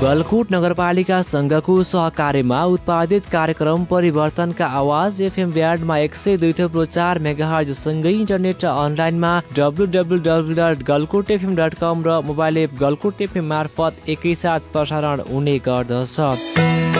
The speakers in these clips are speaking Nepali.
गलकुट नगरपालिका सङ्घको सहकार्यमा उत्पादित कार्यक्रम परिवर्तनका आवाज एफएम ब्याडमा एक सय दुई थप्लो चार मेगाहरसँगै इन्टरनेट र अनलाइनमा W W W dot Galkot FM dot com र मोबाइल एप गलकुट एफएम मार्फत एकैसाथ प्रसारण हुने गर्दछ।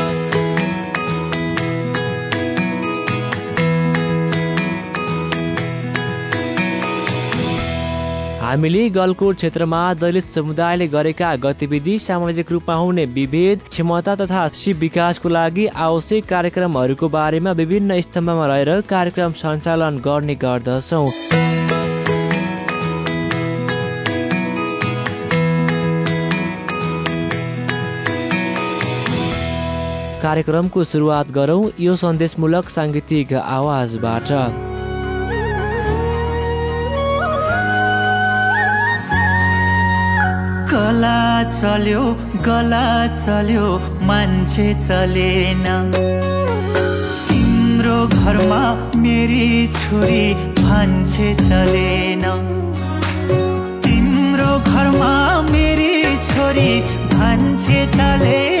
हामीले गलकोट क्षेत्रमा दलित समुदायले गरेका गतिविधि सामाजिक रूपमा हुने विभेद क्षमता तथा सिप विकासको लागि आवश्यक कार्यक्रमहरूको बारेमा विभिन्न स्तम्भमा रहेर कार्यक्रम सञ्चालन गर्ने गर्दछौँ। कार्यक्रमको सुरुवात गरौँ। यो सन्देशमूलक साङ्गीतिक आवाजबाट। गला चल्यो गला चल्यो मान्छे चलेन। तिम्रो घरमा मेरी छोरी भान्छे चलेन। तिम्रो घरमा मेरी छोरी भान्छे चलेन।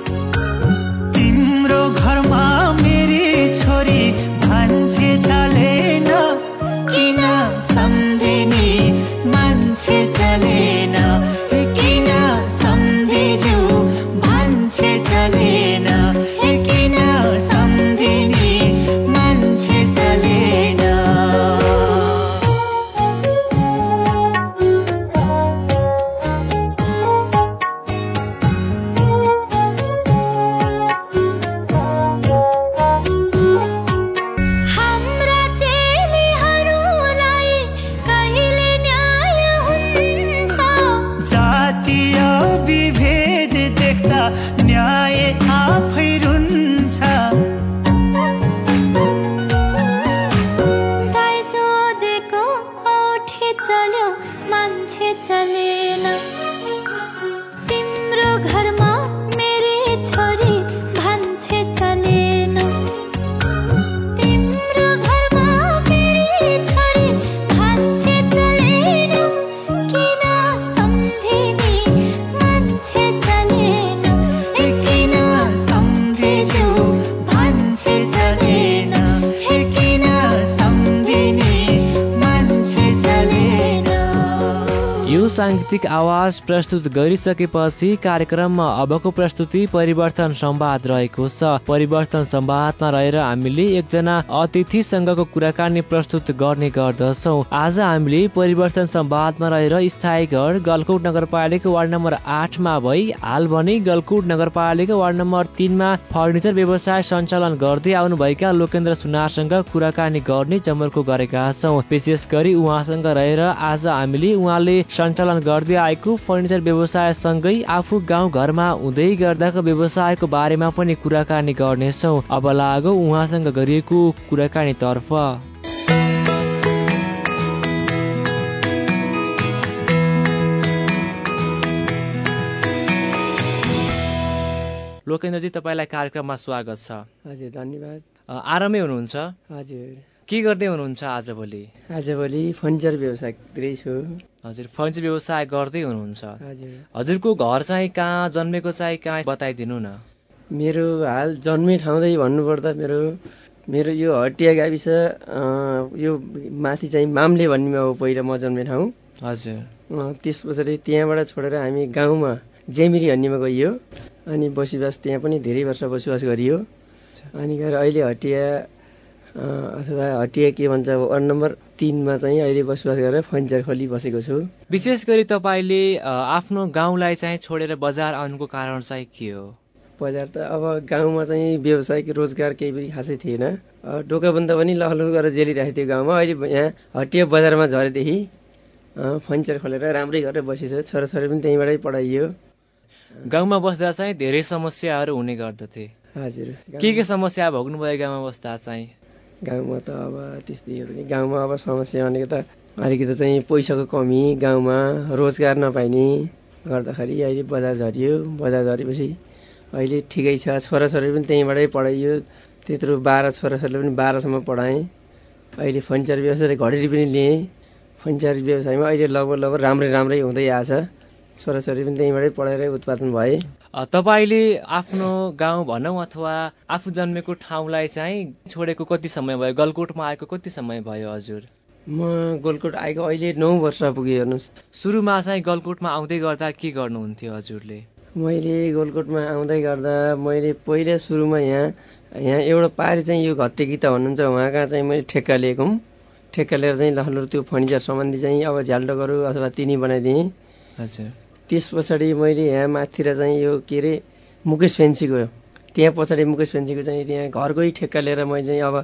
साङ्गीतिक आवाज प्रस्तुत गरिसकेपछि कार्यक्रममा अबको प्रस्तुति परिवर्तन संवाद रहेको छ। परिवर्तन संवादमा रहेर हामीले एकजना अतिथिसँगको कुराकानी प्रस्तुत गर्ने गर्दछौ। आज हामीले परिवर्तन संवादमा रहेर स्थायी घर गलकुट नगरपालिका वार्ड नम्बर आठमा भई हाल भने गलकुट नगरपालिका वार्ड नम्बर तिनमा फर्निचर व्यवसाय सञ्चालन गर्दै आउनुभएका लोकेन्द्र सुनारसँग कुराकानी गर्ने जमर्को गरेका छौँ। विशेष गरी उहाँसँग रहेर आज हामीले उहाँले सञ्चालन गर्दै आएको फर्निचर व्यवसायसँगै आफू गाउँ घरमा हुँदै गर्दाको व्यवसायको बारेमा पनि कुराकानी गर्नेछौँ। अब लागो उहाँसँग गरिएको कुराकानीतर्फ लोकेन्द्रजी तपाईँलाई कार्यक्रममा स्वागत छ। हजुर धन्यवाद। आरामै हुनुहुन्छ? हजुर। के गर्दै हुनुहुन्छ आजभोलि आजभोलि फर्निचर व्यवसायतिरै छु। हजुर फर्निचर व्यवसाय गर्दै हुनुहुन्छ। हजुर। हजुरको घर चाहिँ कहाँ जन्मेको चाहिँ कहाँ बताइदिनु न। मेरो हाल जन्मे ठाउँदै भन्नुपर्दा मेरो मेरो यो हटिया गाविस यो माथि चाहिँ मामले भन्नेमा हो पहिला म जन्मे ठाउँ। हजुर। त्यस पछाडि त्यहाँबाट छोडेर हामी गाउँमा जेमिरी हन्नीमा गइयो। अनि बसोबास त्यहाँ पनि धेरै वर्ष बसोबास गरियो। अनि गएर अहिले हटिया अथवा हटिया के भन्छ वार्ड नम्बर तिनमा चाहिँ अहिले बसोबास गरेर फर्निचर खोली बसेको छु। विशेष गरी तपाईँले आफ्नो गाउँलाई चाहिँ छोडेर बजार आउनुको कारण चाहिँ के हो? बजार त अब गाउँमा चाहिँ व्यावसायिक रोजगार केही पनि खासै थिएन। डोकाबन्द पनि लहलह गरेर जेलिरहेको थियो गाउँमा। अहिले यहाँ हटिया बजारमा झरेदेखि फर्निचर खोलेर राम्रै गरेर बसेछ। छोराछोरी पनि त्यहीँबाटै पढाइयो। गाउँमा बस्दा चाहिँ धेरै समस्याहरू हुने गर्दथे। हजुर। के के समस्या भोग्नुभयो गाउँमा बस्दा चाहिँ? गाउँमा त अब त्यस्तै हो नि गाउँमा अब समस्या भनेको त अलिकति चाहिँ पैसाको कमी गाउँमा रोजगार नपाइने गर्दाखेरि अहिले बजार झरियो। बजार झरेपछि अहिले ठिकै छ। छोराछोरी पनि त्यहीँबाटै पढाइयो। त्यत्रो बाह्र छोराछोरीले पनि बाह्रसम्म पढाएँ। अहिले फर्निचर व्यवसाय घडेरी पनि लिएँ। फर्निचर व्यवसायमा अहिले लगभग लगभग राम्रै राम्रै हुँदै आएछ छोराछोरी पनि त्यहीँबाटै पढाएरै उत्पादन भए। तपाईँले आफ्नो गाउँ भनौँ अथवा आफू जन्मेको ठाउँलाई चाहिँ छोडेको कति समय भयो? गलकोटमा आएको कति समय भयो हजुर? म गोलकोट आएको अहिले नौ वर्ष पुगेँ हेर्नुहोस्। सुरुमा चाहिँ गलकोटमा आउँदै गर्दा के गर्नुहुन्थ्यो हजुरले? मैले गोलकोटमा आउँदै गर्दा मैले पहिला सुरुमा यहाँ यहाँ एउटा पारी चाहिँ यो घत्ते गीता हुनुहुन्छ उहाँका चाहिँ मैले ठेक्का लिएको हुँ। ठेक्का लिएर चाहिँ लहलुर त्यो फर्निचर सम्बन्धी चाहिँ अब झ्यालडोकहरू अथवा तिनी बनाइदिएँ। हजुर। त्यस पछाडि मैले यहाँ माथितिर चाहिँ यो के अरे मुकेश फेन्सीको त्यहाँ पछाडि मुकेश फेन्सीको चाहिँ त्यहाँ घरकै ठेक्का लिएर मैले चाहिँ अब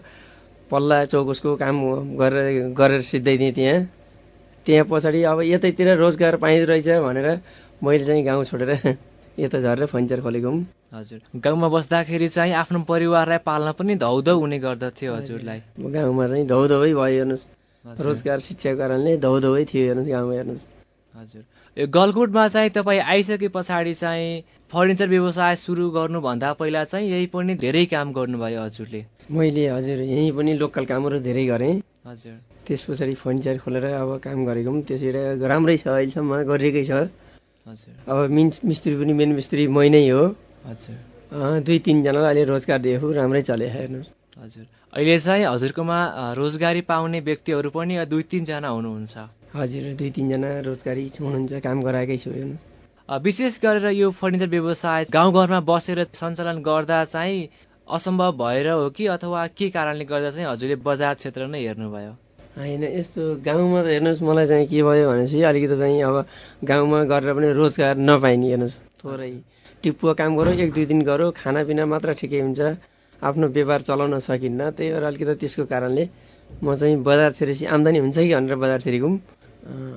पल्ला चौकसको काम गरेर गरेर सिद्धाइदिएँ त्यहाँ। त्यहाँ पछाडि अब यतैतिर रोजगार पाइँदो रहेछ भनेर मैले चाहिँ गाउँ छोडेर यता झरेर फर्निचर खोलेको हुँ। हजुर। गाउँमा बस्दाखेरि चाहिँ आफ्नो परिवारलाई पाल्न पनि धौधौ हुने गर्दथ्यो हजुरलाई। गाउँमा चाहिँ धौधौै भयो हेर्नुहोस्। रोजगार शिक्षाको कारणले धौधौै थियो हेर्नुहोस् गाउँमा हेर्नुहोस्। हजुर। गलकुटमा चाहिँ तपाईँ आइसके पछाडि चाहिँ फर्निचर व्यवसाय सुरु गर्नुभन्दा पहिला चाहिँ यही पनि धेरै काम गर्नुभयो हजुरले। मैले हजुर यहीँ पनि लोकल कामहरू धेरै गरेँ। हजुर। त्यस पछाडि फर्निचर खोलेर अब काम गरेको पनि त्यसबाट राम्रै छ अहिलेसम्म गरिएकै छ। हजुर। अब मिन मिस्त्री पनि मेन मिस्त्री मै नै हो। हजुर। दुई तिनजनालाई अहिले रोजगार दिएको राम्रै चले हेर्नुहोस् हजुर। अहिले चाहिँ हजुरकोमा रोजगारी पाउने व्यक्तिहरू पनि दुई तिनजना हुनुहुन्छ। हजुर दुई तिनजना रोजगारी हुनुहुन्छ काम गराएकै छु विशेष गरेर यो फर्निचर व्यवसाय गाउँघरमा बसेर सञ्चालन गर्दा चाहिँ असम्भव भएर हो कि अथवा के कारणले गर्दा चाहिँ हजुरले बजार क्षेत्र नै हेर्नुभयो? होइन यस्तो गाउँमा त हेर्नुहोस् मलाई चाहिँ के भयो भनेपछि अलिकति चाहिँ अब गाउँमा गरेर पनि रोजगार नपाइने हेर्नुहोस्। थोरै टिप्पुवा काम गरौँ एक दुई दिन गरौँ खानापिना मात्र ठिकै हुन्छ आफ्नो व्यापार चलाउन सकिन्न त्यही भएर अलिकति त्यसको कारणले म चाहिँ बजार छिरेपछि आम्दानी हुन्छ कि भनेर बजार छिरेको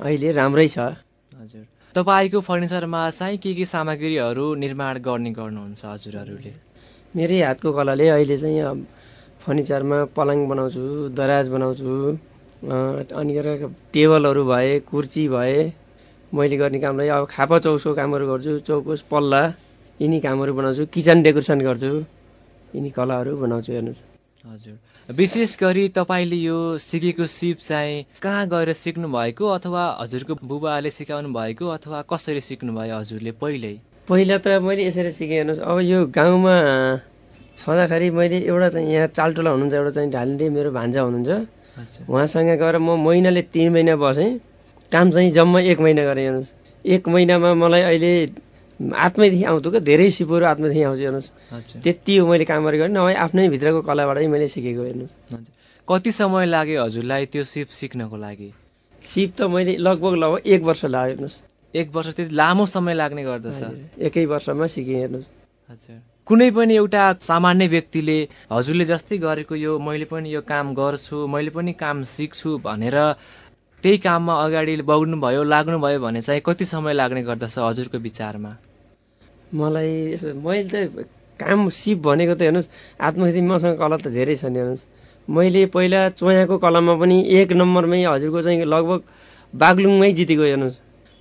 अहिले राम्रै छ। हजुर। तपाईँको फर्निचरमा चाहिँ के के सामग्रीहरू निर्माण गर्ने गर्नुहुन्छ हजुरहरूले? मेरै हातको कलाले अहिले चाहिँ फर्निचरमा पलङ बनाउँछु दराज बनाउँछु अनि टेबलहरू भए कुर्ची भए मैले गर्ने कामलाई अब खापा चौसको कामहरू गर्छु चौकोस पल्ला यिनी कामहरू बनाउँछु किचन डेकोरेसन गर्छु यिनी कलाहरू बनाउँछु हेर्नुहोस्। हजुर। विशेष गरी तपाईँले यो सिकेको सिप चाहिँ कहाँ गएर सिक्नु भएको अथवा हजुरको बुबाले सिकाउनु भएको अथवा कसरी सिक्नुभयो हजुरले पहिल्यै? पहिला त मैले यसरी सिकेँ हेर्नुहोस्। अब यो गाउँमा छँदाखेरि मैले एउटा चाहिँ यहाँ चालटोला हुनुहुन्छ एउटा चाहिँ ढालिने मेरो भान्जा हुनुहुन्छ। उहाँसँग गएर म महिनाले तिन महिना बसेँ। काम चाहिँ जम्मा एक महिना गरेँ हेर्नुहोस्। एक महिनामा मलाई अहिले आत्मैदेखि आउँथ्यो क्या? धेरै सिपहरू आत्मैदेखि आउँछ हेर्नुहोस्। त्यति हो मैले काम गरेको। नभए आफ्नै भित्रको कलाबाटै मैले सिकेको हेर्नुहोस्। कति समय लाग्यो हजुरलाई त्यो सिप सिक्नको लागि? सिप त मैले लगभग लगभग एक वर्ष लाग्यो हेर्नुहोस्। एक वर्ष त्यति लामो समय लाग्ने गर्दछ। एकै वर्षमा सिकेँ हेर्नुहोस्। हजुर। कुनै पनि एउटा सामान्य व्यक्तिले हजुरले जस्तै गरेको यो मैले पनि यो काम गर्छु मैले पनि काम सिक्छु भनेर त्यही काममा अगाडि बढ्नुभयो लाग्नुभयो भने चाहिँ कति समय लाग्ने गर्दछ हजुरको विचारमा? मलाई यसो मैले त काम सिप भनेको त हेर्नुहोस् आत्महत्या मसँग कला त धेरै छ नि हेर्नुहोस्। मैले पहिला चोयाको कलामा पनि एक नम्बरमै हजुरको चाहिँ लगभग बागलुङमै जितेको हेर्नुहोस्।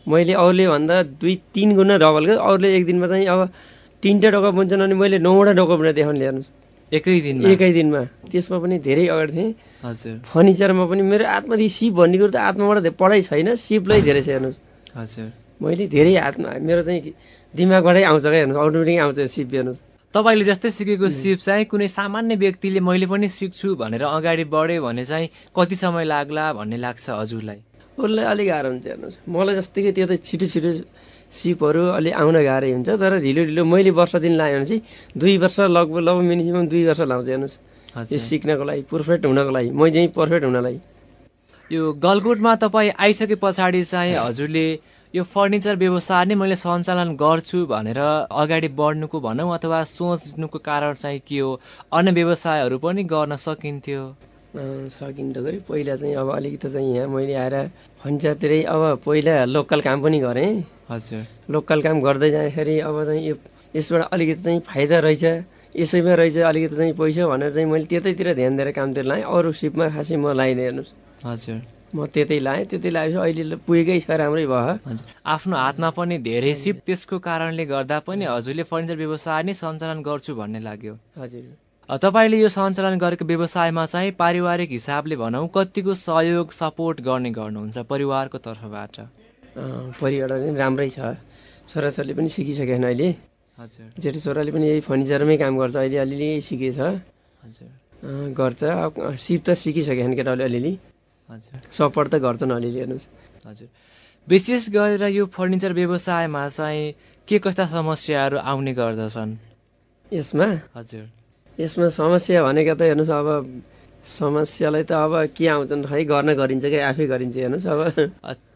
मैले अरूले भन्दा दुई तिन गुणा डबल क्या अरूले एक दिनमा चाहिँ अब तिनवटा डोका बुन्छन् अनि मैले नौवटा डोका बुनेर देखाउने हेर्नुहोस्। एकै दिनमा? एकै दिनमा। त्यसमा पनि धेरै अगाडि थिएँ। हजुर। फर्निचरमा पनि मेरो आत्मदेखि सिप भन्ने कुरो त आत्माबाट पढाइ छैन सिपलाई धेरै छ हेर्नुहोस्। हजुर। मैले धेरै आत्मा मेरो चाहिँ दिमागबाटै आउँछ क्या हेर्नुहोस् अटोमेटिक आउँछ सिप हेर्नुहोस्। तपाईँले जस्तै सिकेको सिप चाहिँ कुनै सामान्य व्यक्तिले मैले पनि सिक्छु भनेर अगाडि बढ्यो भने चाहिँ कति समय लाग्ला भन्ने लाग्छ हजुरलाई? उसलाई अलिक गाह्रो हुन्छ हेर्नुहोस्। मलाई जस्तै त्यो त छिटो छिटो सिपहरू अलि आउन गाह्रै हुन्छ तर ढिलो ढिलो मैले वर्ष दिन लाएँ भने चाहिँ दुई वर्ष लगभग लगभग मिनिमम दुई वर्ष लाउँछ हेर्नुहोस्। यो सिक्नको लागि पर्फेक्ट हुनको लागि मै चाहिँ पर्फेक्ट हुनलाई। यो गलकुटमा तपाईँ आइसके पछाडि चाहिँ हजुरले यो फर्निचर व्यवसाय नै मैले सञ्चालन गर्छु भनेर अगाडि बढ्नुको भनौँ अथवा सोच्नुको कारण चाहिँ के हो? अन्य व्यवसायहरू पनि गर्न सकिन्थ्यो। गरी पहिला चाहिँ अब अलिकति चाहिँ यहाँ मैले आएर फर्निचरतिरै अब पहिला लोकल काम पनि गरेँ। हजुर। लोकल काम गर्दै जाँदाखेरि अब चाहिँ यो यसबाट अलिकति चाहिँ फाइदा रहेछ। यसैमा रहेछ अलिकति चाहिँ पैसा भनेर चाहिँ मैले त्यतैतिर ध्यान दिएर कामतिर लाएँ। अरू सिपमा खासै म लाइनँ हेर्नुहोस्। हजुर। म त्यतै लाएँ त्यतै लगाएपछि अहिले पुगेकै छ राम्रै भयो। हजुर। आफ्नो हातमा पनि धेरै सिप त्यसको कारणले गर्दा पनि हजुरले फर्निचर व्यवसाय नै सञ्चालन गर्छु भन्ने लाग्यो। हजुर। तपाईँले यो सञ्चालन गरेको व्यवसायमा चाहिँ पारिवारिक हिसाबले भनौँ कतिको सहयोग सपोर्ट गर्ने गर्नुहुन्छ परिवारको तर्फबाट? परिवार पनि राम्रै छ। छोराछोरीले पनि सिकिसकेन अहिले। हजुर। जेठो छोराले पनि यही फर्निचरमै काम गर्छ अहिले अलिअलि सिकेछ। हजुर। गर्छ। सिप त सिकिसकेन केटाले अलिअलि। सपोर्ट त गर्छन् अलिअलि हेर्नुहोस्। हजुर। विशेष गरेर यो फर्निचर व्यवसायमा चाहिँ के कस्ता समस्याहरू आउने गर्दछन्? यसमा? हजुर। यसमा समस्या भनेको त हेर्नुहोस् अब समस्यालाई त अब के आउँछन् खै गर्न गरिन्छ कि आफै गरिन्छ हेर्नुहोस् अब।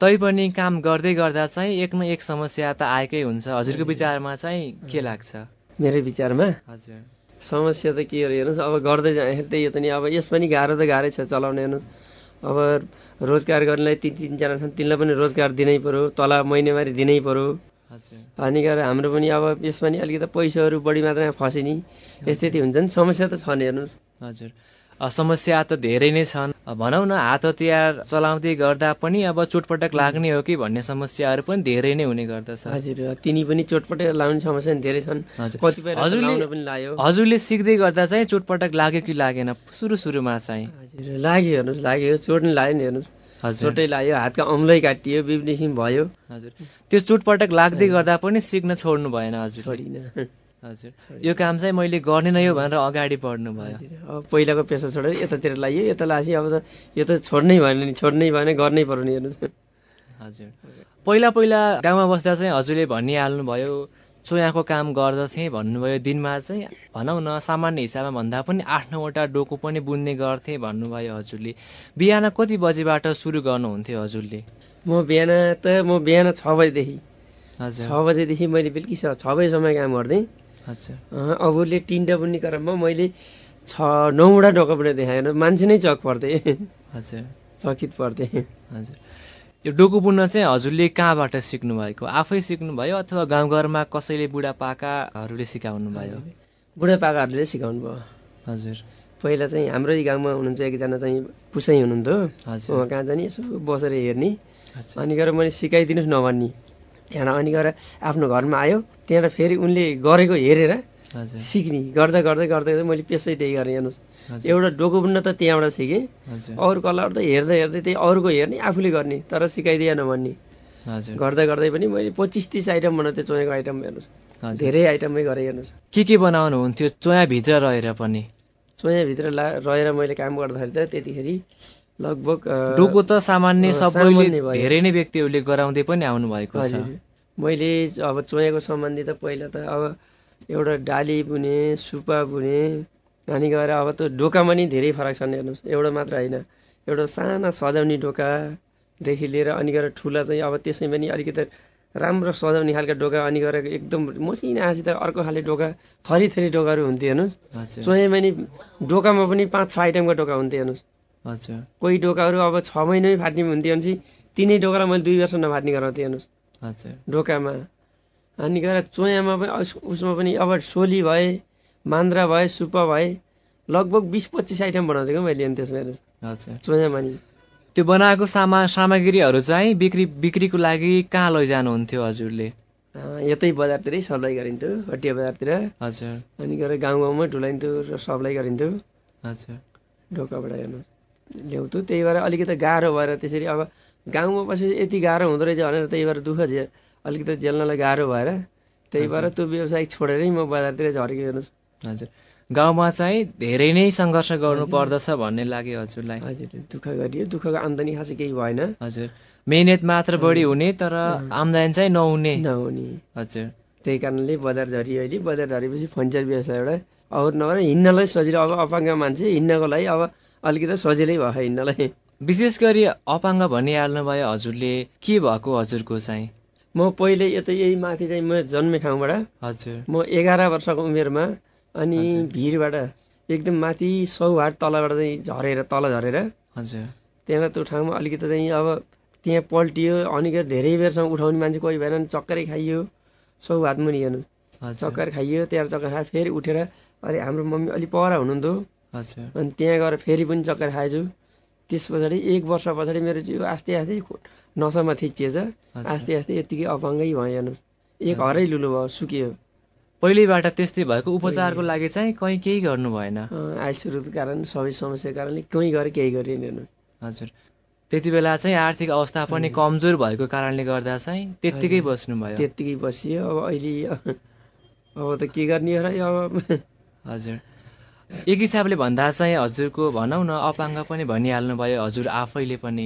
तैपनि काम गर्दै गर्दा चाहिँ एक न एक समस्या त आएकै हुन्छ। हजुरको विचारमा चाहिँ के लाग्छ? मेरो विचारमा? हजुर। समस्या त के हो हेर्नुहोस् अब गर्दै जाँदाखेरि त यो त नि अब यस पनि गाह्रो त गाह्रै छ चलाउने हेर्नुहोस्। अब रोजगार गर्नेलाई तिन तिनजना छन् तिनलाई पनि रोजगार दिनै पर्यो तला महिनावारी दिनै पर्यो। अनि गरेर हाम्रो पनि अब यसमा नि अलिकति पैसाहरू बढी मात्रामा फसे नि। यस्तै हुन्छ नि समस्या त छ नि हेर्नुहोस्। हजुर। समस्या त धेरै नै छन्। भनौँ न हात हतियार चलाउँदै गर्दा पनि अब चोटपटक लाग्ने हो कि भन्ने समस्याहरू पनि धेरै नै हुने गर्दछ। हजुर तिनी पनि चोटपटक लाउने समस्या धेरै छन्। हजुरले- हजुरले सिक्दै गर्दा चाहिँ चोटपटक लाग्यो कि लागेन? सुरु सुरुमा चाहिँ। हजुर लाग्यो हेर्नुहोस् लाग्यो। चोट नि लाग्यो नि हेर्नुहोस्। चोटै लाग्यो हातका औँलै काटियो बिबदेखि भयो। हजुर। त्यो चोटपटक लाग्दै गर्दा पनि सिक्न छोड्नु भएन हजुर छोडिनँ। हजुर। यो काम चाहिँ मैले गर्ने नै हो भनेर अगाडि बढ्नु भयो। अब पहिलाको पेसा छोडेर यतातिर लाग्यो यता लागेपछि अब त यो त छोड्नै भएन नि छोड्नै भएन गर्नै पर्यो नि हेर्नुहोस्। हजुर। पहिला पहिला गाउँमा बस्दा चाहिँ हजुरले भनिहाल्नु भयो चोयाको काम गर्दथेँ भन्नुभयो। दिनमा चाहिँ भनौँ न सामान्य हिसाबमा भन्दा पनि आठ नौवटा डोको पनि बुन्ने गर्थेँ भन्नुभयो हजुरले। बिहान कति बजीबाट सुरु गर्नुहुन्थ्यो हजुरले? म बिहान त म बिहान छ बजीदेखि। हजुर। छ बजेदेखि मैले बेलुकी छ बजीसम्म काम गर्थेँ हजुर अँ, अबुरले तिनवटा बुन्ने क्रममा मैले छ नौवटा डोका बुनेर देखाएन मान्छे नै चक पर्थे। हजुर। चकित पर्थे। हजुर। यो डोको बुन्न चाहिँ हजुरले कहाँबाट सिक्नु भएको आफै सिक्नुभयो अथवा गाउँघरमा कसैले बुढापाकाहरूले सिकाउनु भयो बुढापाकाहरूले सिकाउनु भयो हजुर। पहिला चाहिँ हाम्रै गाउँमा हुनुहुन्छ एकजना चाहिँ पुसाइ हुनुहुन्थ्यो। हजुर। उहाँ कहाँ जाने? यसो बसेर हेर्ने। अनि गएर मैले सिकाइदिनुहोस् नभन्ने। त्यहाँबाट अनि गएर आफ्नो घरमा आयो। त्यहाँबाट फेरि उनले गरेको हेरेर सिक्ने गर्दा गर्दै गर्दै गर्दै मैले पेसै त्यही गरेँ हेर्नुहोस्। एउटा डोको बुन्न त त्यहाँबाट सिकेँ। अरू कलर त हेर्दै हेर्दै त्यही अरूको हेर्ने आफूले गर्ने तर सिकाइदिएन भन्ने। गर्दा गर्दै पनि मैले पच्चिस तिस आइटम बनाउँथेँ चोयाको आइटम हेर्नुहोस्। धेरै आइटममै गरेँ हेर्नुहोस्। के के बनाउनु हुन्थ्यो चोयाभित्र रहेर पनि। चोयाभित्र ला रहेर मैले काम गर्दाखेरि त त्यतिखेरि लगभग डोको त सामान्य सबैले। धेरै नै व्यक्तिहरूले गराउँदै पनि आउनु भएको छ मैले अब चोयाको सम्बन्धी त पहिला त अब एउटा डाली बुने सुपा बुने अनि गएर अब त डोकामा नि धेरै फरक छन् हेर्नुहोस्। एउटा मात्र होइन। एउटा साना सजाउने डोकादेखि लिएर अनि गएर ठुला चाहिँ अब त्यसै पनि अलिकति राम्रो सजाउने खालको डोका अनि गएर एकदम मसिनासित अर्को खाले डोका थरी थरी डोकाहरू हुन्थ्यो हेर्नुहोस् चोयामा नि डोकामा पनि पाँच छ आइटमको डोका हुन्थ्यो हेर्नुहोस्। हजुर। कोही डोकाहरू अब छ महिनामै फाट्ने हुन्थ्यो भने चाहिँ तिनै डोकालाई मैले दुई वर्ष नफाट्ने गराउँथेँ हेर्नुहोस्। ढोकामा। अनि गएर चोयामा पनि उस- उसमा पनि अब सोली भए मान्द्रा भए सुप्पा भए लगभग बिस पच्चिस आइटम बनाउँथेँ क्या मैले अनि त्यसमा चोयामा नि त्यो बनाएको सामा सामग्रीहरू चाहिँ बिक्री बिक्रीको लागि कहाँ लैजानुहुन्थ्यो हजुरले? यतै बजारतिरै सप्लाई गरिन्थ्यो हटिया बजारतिर। हजुर। अनि गएर गाउँ गाउँमै ढुलाइन्थ्यो र सप्लाई गरिन्थ्यो। हजुर। ढोकाबाट हेर्नु ल्याउँथ्यो। त्यही भएर अलिकति गाह्रो भएर त्यसरी अब गाउँमा बसेपछि यति गाह्रो हुँदो रहेछ भनेर त्यही भएर दुःख झे अलिकति झेल्नलाई गाह्रो भएर त्यही भएर त्यो व्यवसाय छोडेरै म बजारतिर झरेको हेर्नुहोस्। हजुर। गाउँमा चाहिँ धेरै नै सङ्घर्ष गर्नु पर्दछ भन्ने लाग्यो हजुरलाई। हजुर। दुःख गरियो। दुःखको आम्दानी खासै केही भएन। हजुर। मेहनत मात्र बढी हुने तर आम्दानी चाहिँ नहुने। नहुने। हजुर। त्यही कारणले बजार झरियो अहिले। बजार झरेपछि फर्निचर व्यवसाय एउटा अब नभएर हिँड्नलाई सजिलो। अब अपाङ्ग मान्छे हिँड्नको लागि अब अलिकति सजिलै भयो हिँड्नलाई। विशेष गरी अपाङ्ग भनिहाल्नु भयो हजुरले। के भएको हजुरको चाहिँ? म पहिले यता यही माथि चाहिँ म जन्मे ठाउँबाट। हजुर। म एघार वर्षको उमेरमा अनि भिरबाट एकदम माथि सौहाट तलबाट चाहिँ झरेर तल झरेर। हजुर। त्यहाँ त्यो ठाउँमा अलिकति चाहिँ अब त्यहाँ पल्टियो अनि धेरै बेरसम्म उठाउने मान्छे कोही भएन चक्करै खाइयो सौहाट मुनि हेर्नु चक्कर खाइयो त्यहाँ चक्कर खायो फेरि उठेर अरे हाम्रो मम्मी अलिक पर हुनुहुन्थ्यो। हजुर। अनि त्यहाँ गएर फेरि पनि चक्कर खाएछु। त्यस पछाडि एक वर्ष पछाडि मेरो जिउ आस्ते आस्ते नसामा थिचिएछ आस्ते आस्ते यत्तिकै अपाङ्गै भयो हेर्नुहोस्। एक हरै लुलो भयो सुकियो। पहिलेबाट त्यस्तै भएको उपचारको लागि चाहिँ कहीँ केही गर्नु भएन। आयुष्यको कारण सबै समस्याको कारणले कहीँ गएर केही गरेन हेर्नु हजुर। त्यति बेला चाहिँ आर्थिक अवस्था पनि कमजोर भएको कारणले गर्दा चाहिँ त्यत्तिकै बस्नुभयो। त्यत्तिकै बसियो। अब अहिले अब त के गर्ने र अब? हजुर। एक हिसाबले भन्दा चाहिँ हजुरको भनौँ न अपाङ्ग पनि भनिहाल्नु भयो हजुर आफैले पनि।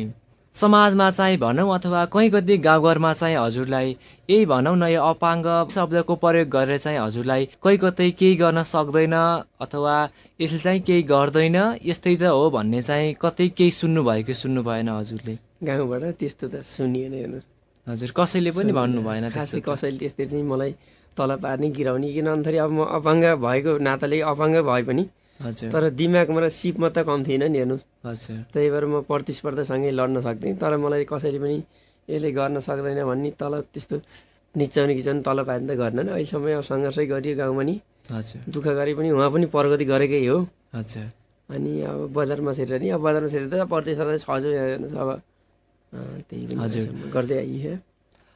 समाजमा चाहिँ भनौँ अथवा कहीँ कति गाउँघरमा चाहिँ हजुरलाई यही भनौँ न यो अपाङ्ग शब्दको प्रयोग गरेर चाहिँ हजुरलाई कहीँ कतै केही गर्न सक्दैन अथवा यसले चाहिँ केही गर्दैन यस्तै त हो भन्ने चाहिँ कतै केही सुन्नु भयो कि सुन्नु भएन हजुरले। गाउँबाट त्यस्तो त सुनिएन हेर्नुहोस्। हजुर कसैले पनि भन्नु भएन। कसैले त्यस्तै चाहिँ मलाई तल पार्ने गिराउने किन भन्दाखेरि अब म अपाङ्ग भएको नाताले अपाङ्ग भए पनि हजुर। तर दिमागमा र सिपमा त कम थिएन नि हेर्नुहोस्। हजुर। त्यही भएर म प्रतिस्पर्धासँगै लड्न सक्थेँ। तर मलाई कसैले पनि यसले गर्न सक्दैन भन्ने तल त्यस्तो निचाउने खिचाउने तल पार्ने त गरेनन् अहिलेसम्म अब सङ्घर्षै गरियो गाउँमा नि। हजुर। दुःख गरे पनि उहाँ पनि प्रगति गरेकै हो। हजुर। अनि अब बजारमा छिरेर नि अब बजारमा छिरेर त प्रतिस्पर्धा हेर्नुहोस् अब त्यही गर्दै आइयो।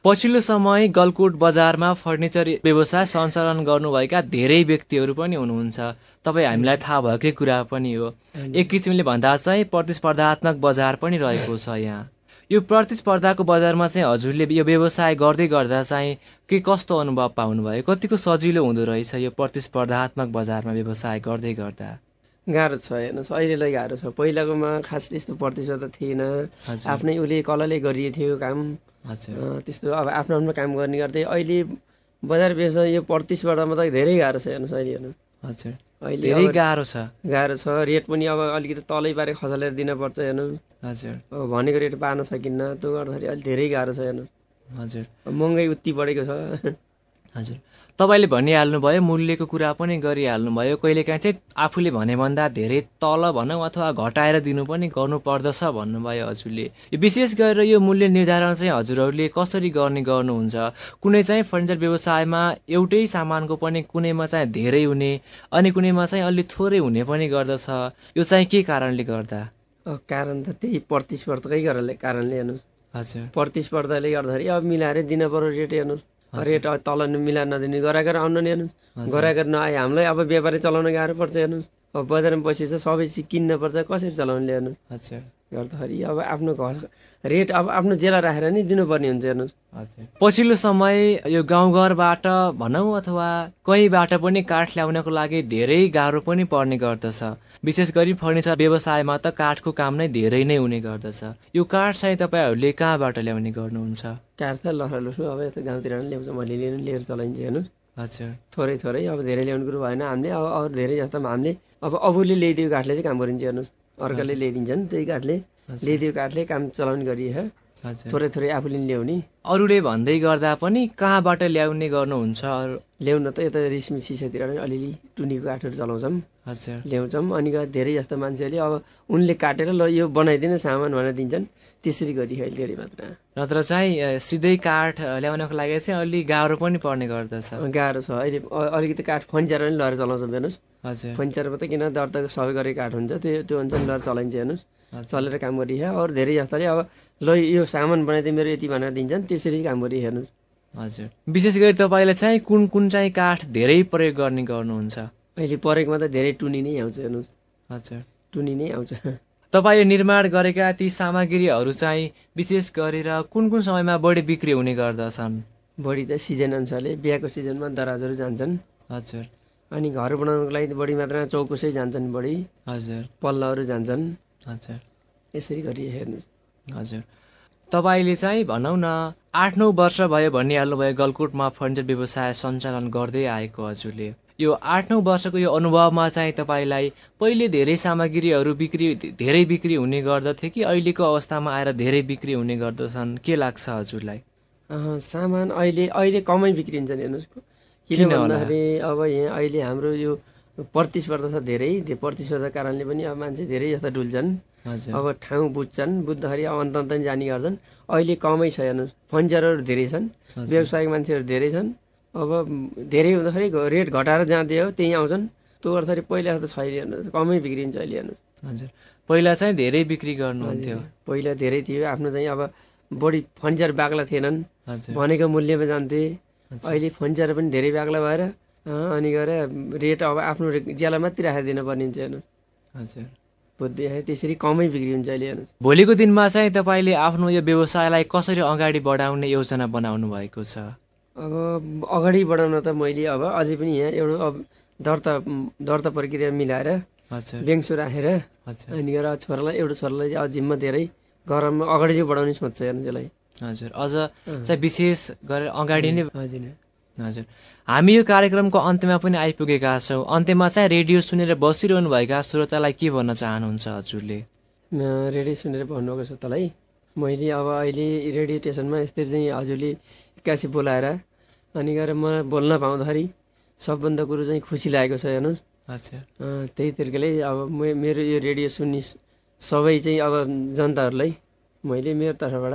पछिल्लो समय गलकोट बजारमा फर्निचर व्यवसाय सञ्चालन गर्नुभएका धेरै व्यक्तिहरू पनि हुनुहुन्छ। तपाईँ हामीलाई थाहा भएकै कुरा पनि हो। एक किसिमले भन्दा चाहिँ प्रतिस्पर्धात्मक बजार पनि रहेको छ यहाँ। यो प्रतिस्पर्धाको बजारमा चाहिँ हजुरले यो व्यवसाय गर्दै गर्दा चाहिँ के कस्तो अनुभव पाउनुभयो? कतिको सजिलो हुँदो रहेछ यो प्रतिस्पर्धात्मक बजारमा व्यवसाय गर्दै गर्दा? गाह्रो छ हेर्नुहोस् अहिलेलाई गाह्रो छ। पहिलाकोमा खास त्यस्तो प्रतिस्पर्धा थिएन। आफ्नै उसले कलले गरिएको थियो काम। त्यस्तो अब आफ्नो आफ्नो काम गर्ने गर्थे अहिले बजार व्यवसाय यो प्रतिस्पर्धामा त धेरै गाह्रो छ हेर्नुहोस् अहिले हेर्नु। हजुर। अहिले धेरै गाह्रो छ। गाह्रो छ। रेट पनि अब अलिकति तलै पारे खसालेर दिनपर्छ हेर्नु। हजुर। अब भनेको रेट पार्न सकिन्न त्यो गर्दाखेरि अलिक धेरै गाह्रो छ हेर्नु। हजुर। महँगाइ उति बढेको छ। हजुर। तपाईँले भनिहाल्नुभयो मूल्यको कुरा पनि गरिहाल्नुभयो। कहिलेकाहीँ चाहिँ आफूले भनेभन्दा धेरै तल भनौँ अथवा घटाएर दिनु पनि गर्नुपर्दछ भन्नुभयो हजुरले। यो विशेष गरेर यो मूल्य निर्धारण चाहिँ हजुरहरूले कसरी गर्ने गर्नुहुन्छ? कुनै चाहिँ फर्निचर व्यवसायमा एउटै सामानको पनि कुनैमा चाहिँ धेरै हुने अनि कुनैमा चाहिँ अलिक थोरै हुने पनि गर्दछ। यो चाहिँ के कारणले गर्दा? कारण त त्यही प्रतिस्पर्धाकै कारणले कारणले हेर्नुहोस्। हजुर। प्रतिस्पर्धाले गर्दाखेरि अब मिलाएरै दिनु पर्यो रेट हेर्नुहोस्। रेट तल मिलाएर नदिने गराएर आउनु नि हेर्नुहोस्। गराएर नआए हामीलाई अब व्यापारी चलाउन गाह्रो पर्छ हेर्नुहोस्। अब बजारमा बसेछ सबै चिज किन्न पर्छ कसरी चलाउनु ल्याउनु हजुर गर्दाखेरि अब आफ्नो घर रेट अब आफ्नो जेला राखेर नै दिनुपर्ने हुन्छ हेर्नुहोस् हजुर पछिल्लो समय यो गाउँघरबाट भनौँ अथवा कहीँबाट पनि काठ ल्याउनको लागि धेरै गाह्रो पनि पर्ने गर्दछ। विशेष गरी फर्निचर व्यवसायमा त काठको काम नै धेरै नै हुने गर्दछ। यो काठ चाहिँ तपाईँहरूले कहाँबाट ल्याउने गर्नुहुन्छ? काठ त लसलुसु अब यस्तो गाउँतिर ल्याउँछ मैले लिएर लिएर चलाइन्छ हेर्नुहोस् हजुर थोरै थोरै। अब धेरै ल्याउनु कुरो भएन हामीले। अब अरू धेरै जस्तोमा हामीले अब अबुले ल्याइदिएको काठले चाहिँ काम गरिन्छ हेर्नुहोस्। अर्काले ल्याइदिन्छन् त्यही काठले। ल्याइदिएको काठले काम चलाउने हजुर थोरै थोरै आफूले नि ल्याउने। अरूले भन्दै गर्दा पनि कहाँबाट ल्याउने गर्नुहुन्छ ल्याउन त यता रिसमी सिसातिर पनि अलिअलि टुनीको काठहरू चलाउँछौँ। हजुर ल्याउँछौँ। अनि धेरै जस्तो मान्छेहरूले अब उनले काटेर ल यो बनाइदिनु सामान भनेर दिन्छन्। त्यसरी गरी अहिले धेरै मात्रा। नत्र चाहिँ सिधै काठ ल्याउनको लागि चाहिँ अलि गाह्रो पनि पर्ने गर्दछ। गाह्रो छ। अहिले अलिकति काठ फन्च्याएर पनि लगाएर चलाउँछौँ हेर्नुहोस्। हजुर। फन्च्यारमा त किन दर्ता सबै गरेको काठ हुन्छ। त्यो त्यो अनुसार लगाएर चलाइन्छ हेर्नुहोस्। चलेर काम गरिहे अरू धेरै जस्तोले अब ल यो सामान बनाइदिए मेरो यति भनेर दिन्छन् त्यसरी काम गरी हेर्नुहोस्। हजुर। विशेष गरी तपाईँले चाहिँ कुन कुन चाहिँ काठ धेरै प्रयोग गर्ने गर्नुहुन्छ? अहिले परेकोमा त धेरै टुनी नै आउँछ हेर्नुहोस्। हजुर। टुनी नै आउँछ। तपाईँले निर्माण गरेका ती सामग्रीहरू चाहिँ विशेष गरेर कुन कुन समयमा बढी बिक्री हुने गर्दछन्? बढी त सिजन अनुसारले बिहाको सिजनमा दराजहरू जान्छन्। हजुर। अनि घर बनाउनुको लागि बढी मात्रामा चौकुसै जान्छन् बढी। हजुर। पल्लाहरू जान्छन्। हजुर। यसरी गरी हेर्नुहोस् हजुर। तपाईँले चाहिँ भनौँ न आठ नौ वर्ष भयो भनिहाल्नुभयो गलकुटमा फर्निचर व्यवसाय सञ्चालन गर्दै आएको हजुरले। यो आठ नौ वर्षको यो अनुभवमा चाहिँ तपाईँलाई पहिले धेरै सामग्रीहरू बिक्री धेरै बिक्री हुने गर्दथे कि अहिलेको अवस्थामा आएर धेरै बिक्री हुने गर्दछन्? के लाग्छ हजुरलाई? सामान अहिले अहिले कमै बिग्रिन्छन् हेर्नुहोस्। किन? भन्दाखेरि अब यहाँ अहिले हाम्रो यो प्रतिस्पर्धा छ धेरै त्यो प्रतिस्पर्धाको कारणले पनि अब मान्छे धेरै जस्ता डुल्छन्। अब ठाउँ बुझ्छन् बुझ्दाखेरि अब अन्त अन्त जाने गर्छन्। अहिले कमै छ हेर्नुहोस् फन्चरहरू धेरै छन्। व्यावसायिक मान्छेहरू धेरै छन्। अब धेरै हुँदाखेरि रेट घटाएर जहाँ दियो त्यहीँ आउँछन्। त्यो गर्दाखेरि पहिला जस्तो छैन हेर्नुहोस् कमै बिग्रिन्छ अहिले हेर्नुहोस् हजुर। पहिला चाहिँ धेरै बिक्री गर्नुहुन्थ्यो। पहिला धेरै थियो। आफ्नो चाहिँ अब बढी फन्चर बाक्ला थिएनन्। भनेको मूल्यमा जान्थे। अहिले फन्चर पनि धेरै बाक्ला भएर अनि गएर रेट अब आफ्नो ज्याला मात्रै राखेर दिनुपर्ने हुन्छ हेर्नुहोस्। हजुर। बुद्धि त्यसरी कमै बिक्री हुन्छ अहिले हेर्नुहोस्। भोलिको दिनमा चाहिँ तपाईँले आफ्नो यो व्यवसायलाई कसरी अगाडि बढाउने योजना बनाउनु भएको छ? अब अगाडि बढाउन त मैले अब अझै पनि यहाँ एउटा अब दर्ता दर्ता प्रक्रिया मिलाएर हजुर। ब्याङ्सु राखेर हजुर। अनि गएर छोरालाई एउटा छोरालाई अब जिम्मा धेरै गरममा अगाडि चाहिँ बढाउने सोच्छ यसलाई। हजुर। अझ चाहिँ विशेष गरेर अगाडि नै हजुर। हजुर। हामी यो कार्यक्रमको अन्त्यमा पनि आइपुगेका छौँ। अन्त्यमा चाहिँ रेडियो सुनेर बसिरहनु भएका श्रोतालाई के भन्न चाहनुहुन्छ हजुरले? रेडियो सुनेर भन्नुभएको छ तँलाई मैले अब अहिले रेडियो स्टेसनमा यस्तै चाहिँ हजुरले एक्कासी बोलाएर अनि गएर म बोल्न पाउँदाखेरि सबभन्दा कुरो चाहिँ खुसी लागेको छ हेर्नुहोस्। हजुर अँ, त्यही तरिकाले अब मे- मेरो यो रेडियो सुन्ने सबै चाहिँ अब जनताहरूलाई मैले मेरो तर्फबाट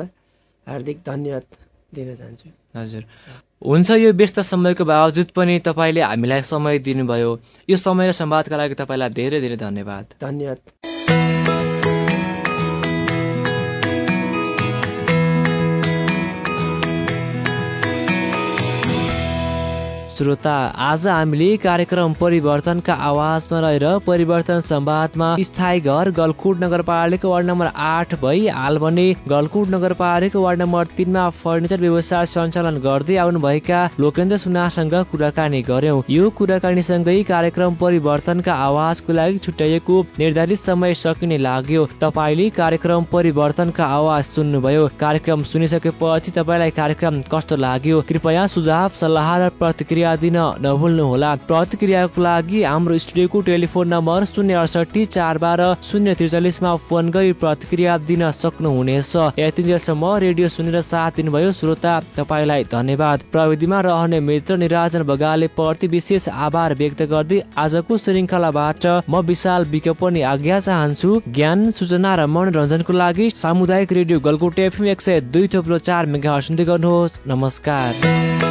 हार्दिक धन्यवाद दिन चाहन्छु। हजुर। हुन्छ यो व्यस्त समयको बावजुद पनि तपाईँले हामीलाई समय दिनुभयो। यो समय र संवादका लागि तपाईँलाई धेरै धेरै धन्यवाद। धन्यवाद। श्रोता आज हामीले कार्यक्रम परिवर्तनका आवाजमा रहेर परिवर्तन संवादमा स्थायी घर गलकुट नगरपालिका वार्ड नम्बर आठ भई हाल भने गलकुट नगरपालिका वार्ड नम्बर तिनमा फर्निचर व्यवसाय सञ्चालन गर्दै आउनुभएका लोकेन्द्र सुनारसँग कुराकानी गर्यौं। यो कुराकानीसँगै कार्यक्रम परिवर्तनका आवाजको लागि छुट्याइएको निर्धारित समय सकिने लाग्यो। तपाईँले कार्यक्रम परिवर्तनका आवाज सुन्नुभयो। कार्यक्रम सुनिसकेपछि तपाईँलाई कार्यक्रम कस्तो लाग्यो? कृपया सुझाव सल्लाह र प्रतिक्रिया दिन नभुल्नुहोला। प्रतिक्रियाको लागि हाम्रो स्टुडियोको टेलिफोन नम्बर शून्य अडसठी चार बाह्र शून्य त्रिचालिसमा फोन गरी प्रतिक्रिया दिन सक्नुहुनेछ। यतिन्जेलसम्म रेडियो सुनेर साथ दिनुभयो श्रोता तपाईँलाई धन्यवाद। प्रविधिमा रहने मित्र निराजन बगाले प्रति विशेष आभार व्यक्त गर्दै आजको श्रृङ्खलाबाट म विशाल विक पनि आज्ञा चाहन्छु। ज्ञान सूचना र मनोरञ्जनको लागि सामुदायिक रेडियो गलकोट एफएम एक सय दुई थोप्लो चार मेगा सुन्दै गर्नुहोस्। नमस्कार।